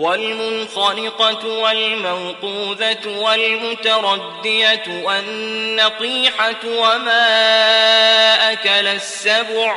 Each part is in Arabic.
والمنخنقة والموقوذة والمتردية والنطيحة وما أكل السبع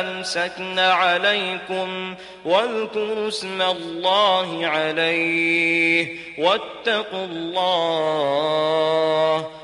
أمسكن عليكم واذكروا اسم الله عليه واتقوا الله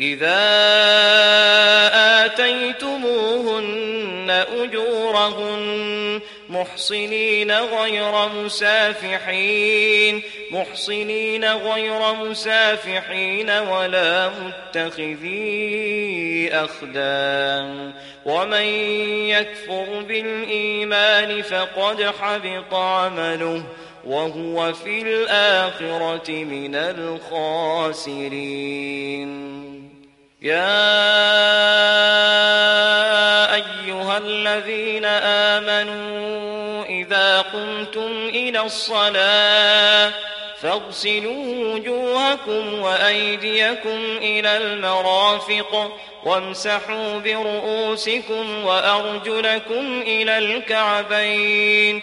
إذا آتيتموهن أجورهن محصنين غير مسافحين محصنين غير مسافحين ولا متخذي أخدان. ومن يكفر بالإيمان فقد حبط عمله. وهو في الآخرة من الخاسرين. يا أيها الذين آمنوا إذا قمتم إلى الصلاة فاغسلوا وجوهكم وأيديكم إلى المرافق وامسحوا برؤوسكم وأرجلكم إلى الكعبين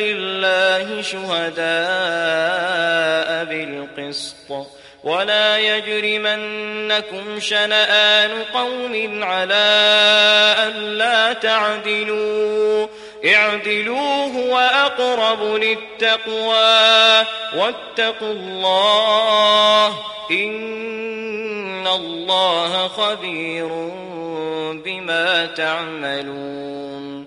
لله شهداء بالقسط. ولا يجرمنكم شنآن قوم على ألا تعدلوا. اعدلوا هو أقرب للتقوى. واتقوا الله إن الله خبير بما تعملون.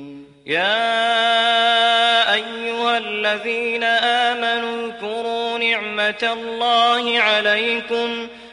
يا أيها الذين آمنوا اذكروا نعمة الله عليكم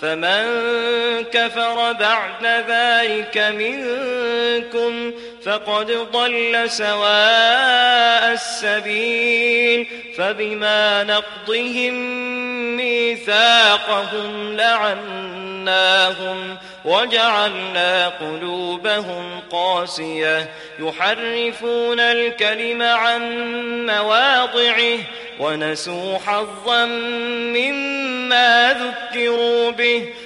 فمن كفر بعد ذلك منكم فقد ضل سواء السبيل فبما نقضهم ميثاقهم لعناهم وجعلنا قلوبهم قاسية يحرفون الكلم عن مواضعه ونسوا حظا مما ذكروا به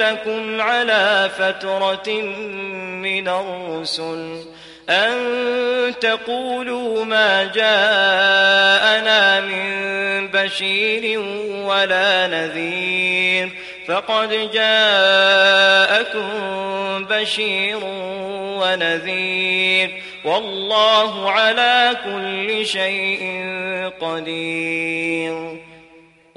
لكم على فترة من الرسل أن تقولوا ما جاءنا من بشير ولا نذير فقد جاءكم بشير ونذير والله على كل شيء قدير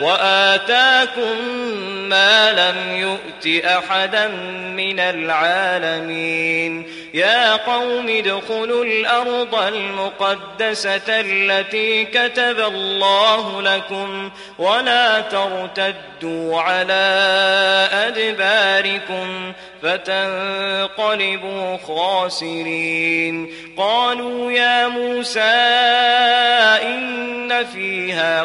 وآتاكم ما لم يؤت أحدا من العالمين. يا قوم ادخلوا الأرض المقدسة التي كتب الله لكم ولا ترتدوا على أدباركم فتنقلبوا خاسرين. قالوا يا موسى إن فيها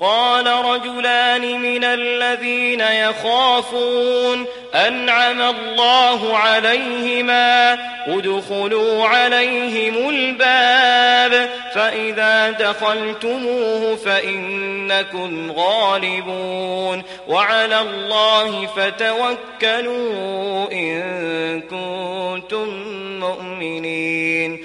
قال رجلان من الذين يخافون أنعم الله عليهما ادخلوا عليهم الباب فإذا دخلتموه فإنكم غالبون وعلى الله فتوكلوا إن كنتم مؤمنين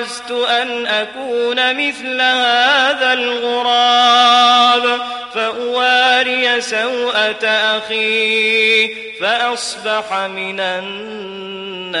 أعجزت أن أكون مثل هذا الغراب. فأواري سوءة أخي فأصبح من النادمين.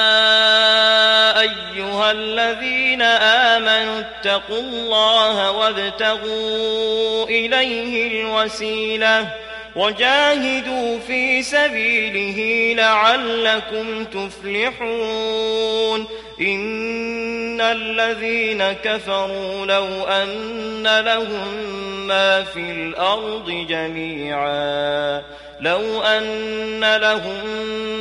الذين آمنوا اتقوا الله وابتغوا إليه الوسيلة وجاهدوا في سبيله لعلكم تفلحون. إن الذين كفروا لو أن لهم ما في الأرض جميعا. لو أن لهم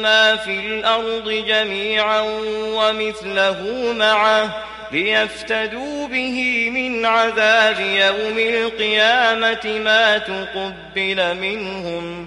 ما في الأرض جميعا ومثله معه ليفتدوا به من عذاب يوم القيامة ما تقبل منهم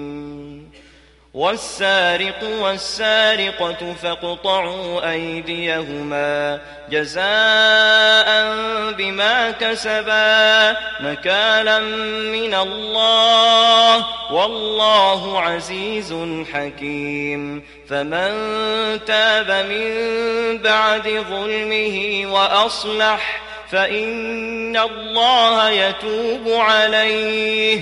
والسارق والسارقة فاقطعوا أيديهما جزاء بما كسبا نكالا من الله والله عزيز حكيم فمن تاب من بعد ظلمه وأصلح فإن الله يتوب عليه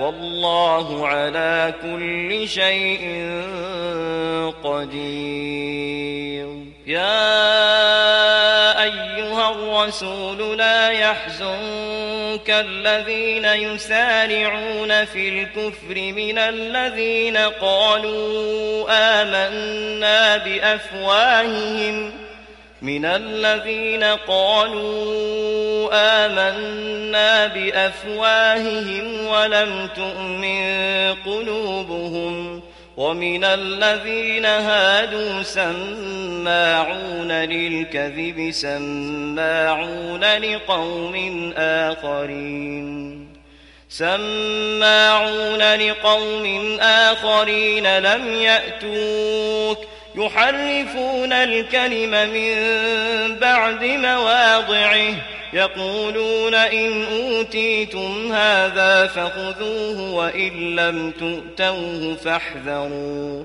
والله على كل شيء قدير. يا أيها الرسول لا يحزنك الذين يسارعون في الكفر من الذين قالوا آمنا بأفواههم من الذين قالوا آمنا بأفواههم ولم تؤمن قلوبهم ومن الذين هادوا سماعون للكذب سماعون لقوم آخرين سماعون لقوم آخرين لم يأتوك يحرفون الكلم من بعد مواضعه. يقولون إن أوتيتم هذا فخذوه وإن لم تؤتوه فاحذروا.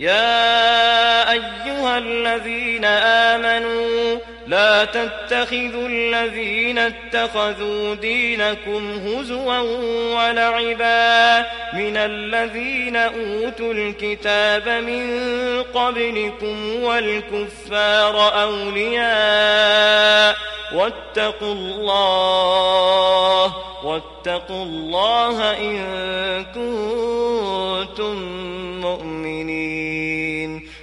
يا أيها الذين آمنوا لا تتخذوا الذين اتخذوا دينكم هزوا ولعبا من الذين أوتوا الكتاب من قبلكم والكفار أولياء واتقوا الله واتقوا الله إن كنتم مؤمنين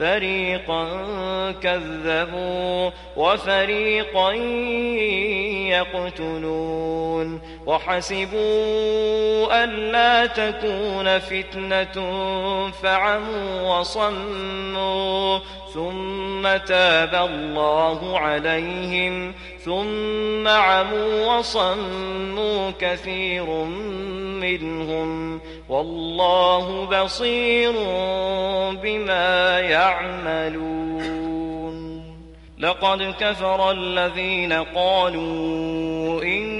فريقا كذبوا وفريقا يقتلون وحسبوا ألا تكون فتنة فعموا وصموا ثم تاب الله عليهم ثم عموا وصموا كثير منهم والله بصير بما يعملون. لقد كفر الذين قالوا إن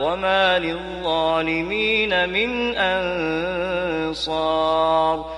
وما للظالمين من أنصار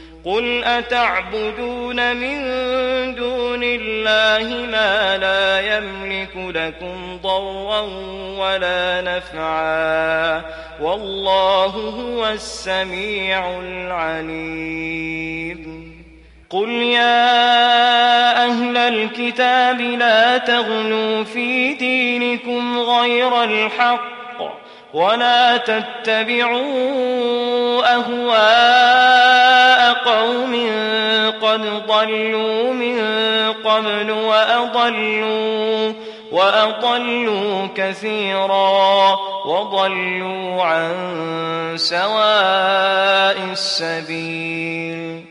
قل أتعبدون من دون الله ما لا يملك لكم ضرا ولا نفعا والله هو السميع العليم قل يا أهل الكتاب لا تغنوا في دينكم غير الحق ولا تتبعوا أهواء قوم قد ضلوا من قبل وأضلوا وأضلوا كثيرا وضلوا عن سواء السبيل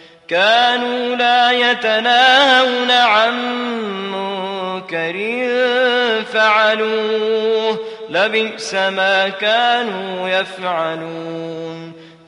كانوا لا يتناهون عن منكر فعلوه لبئس ما كانوا يفعلون.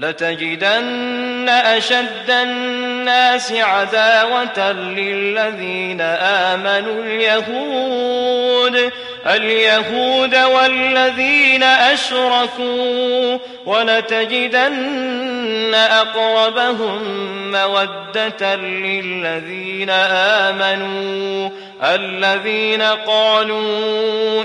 لتجدن أشد الناس عداوة للذين آمنوا اليهود. اليهود والذين أشركوا ولتجدن أقربهم مودة للذين آمنوا. الذين قالوا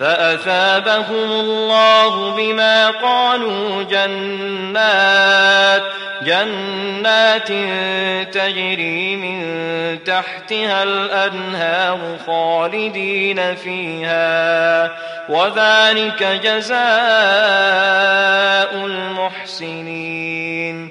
فأثابهم الله بما قالوا جنات جنات تجري من تحتها الأنهار خالدين فيها وذلك جزاء المحسنين.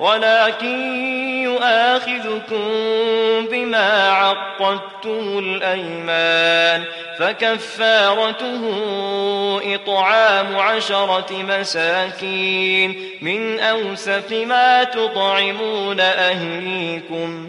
ولكن يؤاخذكم بما عقدتم الأيمان فكفارته إطعام عشرة مساكين من أوسط ما تطعمون أهليكم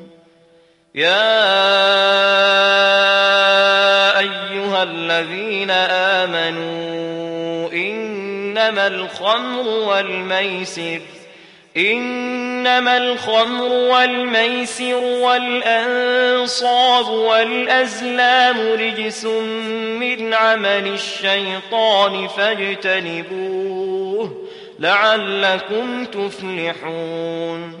يا الذين آمنوا إنما الخمر والميسر إنما الخمر والميسر والأنصاب والأزلام رجس من عمل الشيطان فاجتنبوه لعلكم تفلحون.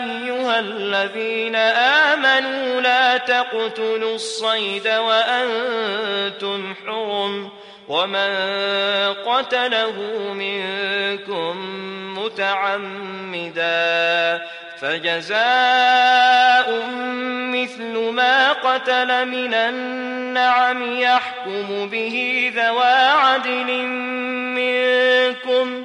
أيها الذين آمنوا لا تقتلوا الصيد وأنتم حرم ومن قتله منكم متعمدا فجزاء مثل ما قتل من النعم يحكم به ذوى عدل منكم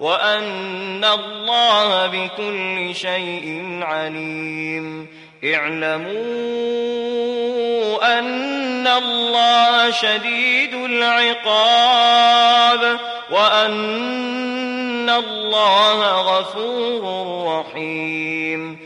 وأن الله بكل شيء عليم اعلموا أن الله شديد العقاب وأن الله غفور رحيم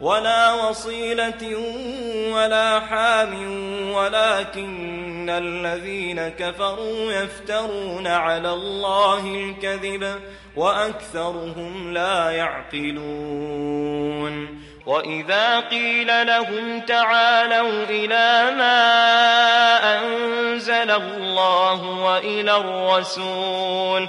ولا وصيلة ولا حام ولكن الذين كفروا يفترون على الله الكذب وأكثرهم لا يعقلون. وإذا قيل لهم تعالوا إلى ما أنزل الله وإلى الرسول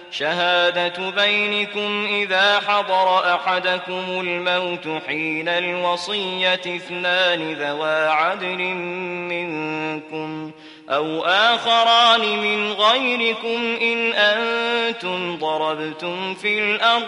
شهادة بينكم إذا حضر أحدكم الموت حين الوصية اثنان ذوى عدل منكم أو آخران من غيركم إن أنتم ضربتم في الأرض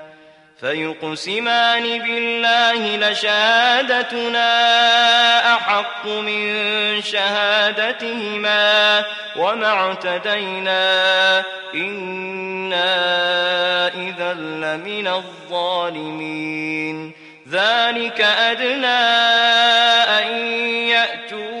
فيقسمان بالله لشهادتنا أحق من شهادتهما وما اعتدينا. إنا إذا لمن الظالمين. ذلك أدنى أن يأتوا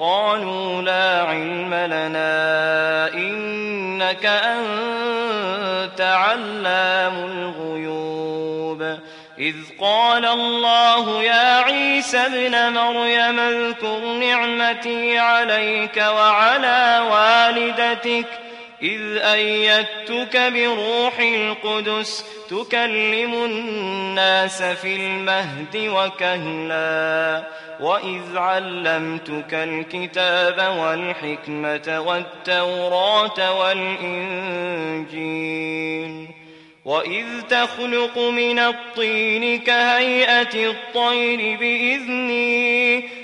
قالوا لا علم لنا إنك أنت علام الغيوب. إذ قال الله يا عيسى ابن مريم اذكر نعمتي عليك وعلى والدتك إذ أيدتك بروح القدس تكلم الناس في المهد وكهلا وإذ علمتك الكتاب والحكمة والتوراة والإنجيل وإذ تخلق من الطين كهيئة الطير بإذني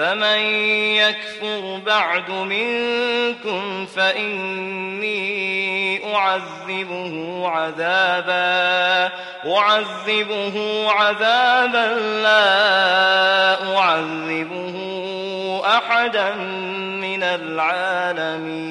فمن يكفر بعد منكم فإني أعذبه عذابا أعذبه عذابا لا أعذبه أحدا من العالمين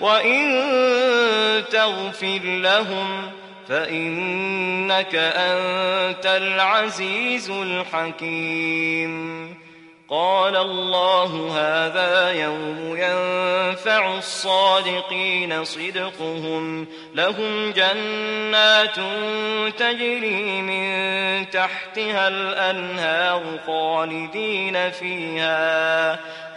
وإن تغفر لهم فإنك أنت العزيز الحكيم قال الله هذا يوم ينفع الصادقين صدقهم لهم جنات تجري من تحتها الأنهار خالدين فيها